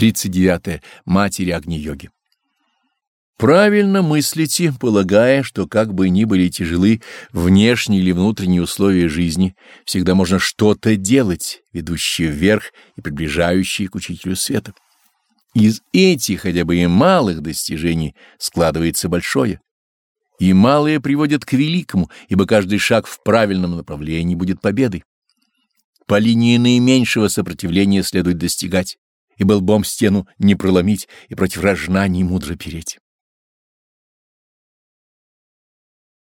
39. -е. Матери Агни-йоги. Правильно мыслите, полагая, что как бы ни были тяжелы внешние или внутренние условия жизни, всегда можно что-то делать, ведущее вверх и приближающее к учителю света. Из этих хотя бы и малых достижений складывается большое. И малое приводит к великому, ибо каждый шаг в правильном направлении будет победой. По линии наименьшего сопротивления следует достигать, ибо лбом стену не проломить и против рожна не мудро переть.